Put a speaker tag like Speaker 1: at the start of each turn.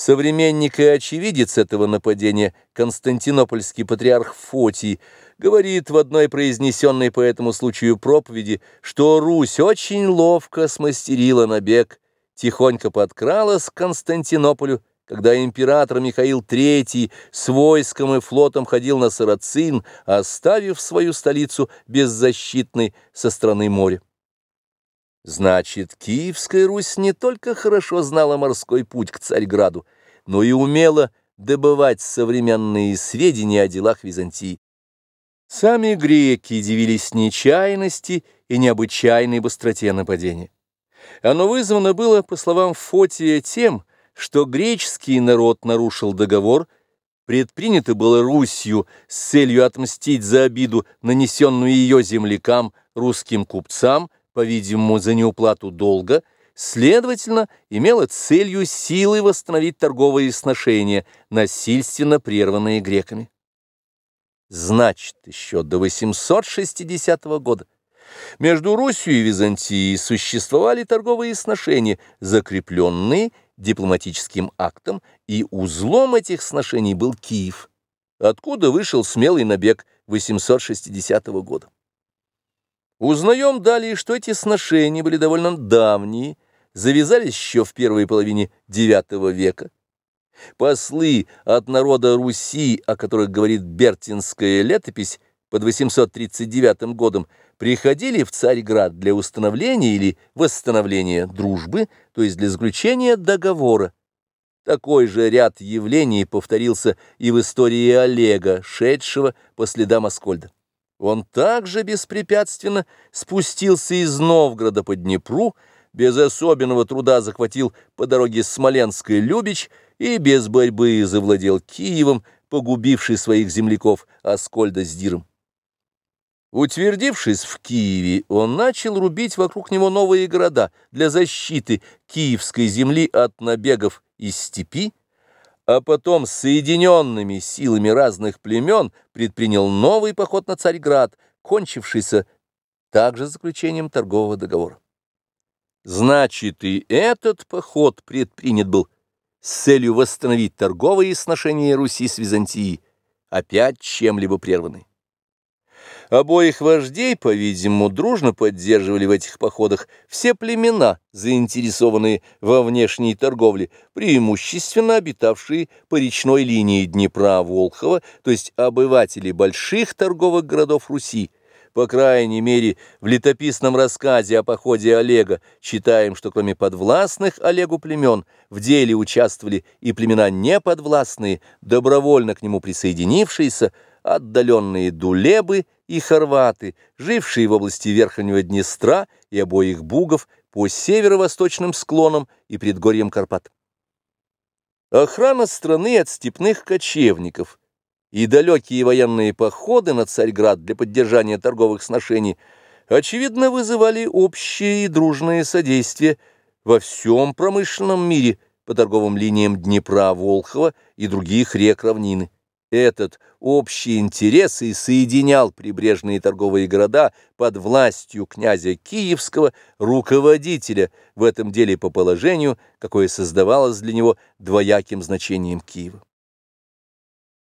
Speaker 1: Современник и очевидец этого нападения, константинопольский патриарх Фотий, говорит в одной произнесенной по этому случаю проповеди, что Русь очень ловко смастерила набег, тихонько подкралась к Константинополю, когда император Михаил III с войском и флотом ходил на Сарацин, оставив свою столицу беззащитной со стороны моря. Значит, Киевская Русь не только хорошо знала морской путь к Царьграду, но и умела добывать современные сведения о делах Византии. Сами греки дивились нечаянности и необычайной быстроте нападения. Оно вызвано было, по словам Фотия, тем, что греческий народ нарушил договор, предпринято было Русью с целью отмстить за обиду, нанесенную ее землякам, русским купцам, по-видимому, за неуплату долга, следовательно, имела целью силой восстановить торговые сношения, насильственно прерванные греками. Значит, еще до 860 года между Русью и Византией существовали торговые сношения, закрепленные дипломатическим актом, и узлом этих сношений был Киев, откуда вышел смелый набег 860 года. Узнаем далее, что эти сношения были довольно давние, завязались еще в первой половине IX века. Послы от народа Руси, о которых говорит Бертинская летопись, под 839 годом приходили в Царьград для установления или восстановления дружбы, то есть для заключения договора. Такой же ряд явлений повторился и в истории Олега, шедшего по следам Аскольда. Он также беспрепятственно спустился из Новгорода по Днепру, без особенного труда захватил по дороге Смоленск и Любич и без борьбы завладел Киевом, погубивший своих земляков Аскольда с Диром. Утвердившись в Киеве, он начал рубить вокруг него новые города для защиты киевской земли от набегов из степи, а потом соединенными силами разных племен предпринял новый поход на Царьград, кончившийся также заключением торгового договора. Значит, и этот поход предпринят был с целью восстановить торговые сношения Руси с Византией, опять чем-либо прерванные. Обоих вождей, по-видимому, дружно поддерживали в этих походах все племена, заинтересованные во внешней торговле, преимущественно обитавшие по речной линии Днепра-Волхова, то есть обыватели больших торговых городов Руси. По крайней мере, в летописном рассказе о походе Олега читаем, что кроме подвластных Олегу племен в деле участвовали и племена неподвластные, добровольно к нему присоединившиеся, отдаленные дулебы и хорваты, жившие в области Верхнего Днестра и обоих Бугов по северо-восточным склонам и предгорьям Карпат. Охрана страны от степных кочевников и далекие военные походы на Царьград для поддержания торговых сношений очевидно вызывали общее и дружное содействие во всем промышленном мире по торговым линиям Днепра, Волхова и других рек равнины. Этот общий интерес и соединял прибрежные торговые города под властью князя Киевского, руководителя в этом деле по положению, какое создавалось для него двояким значением Киева.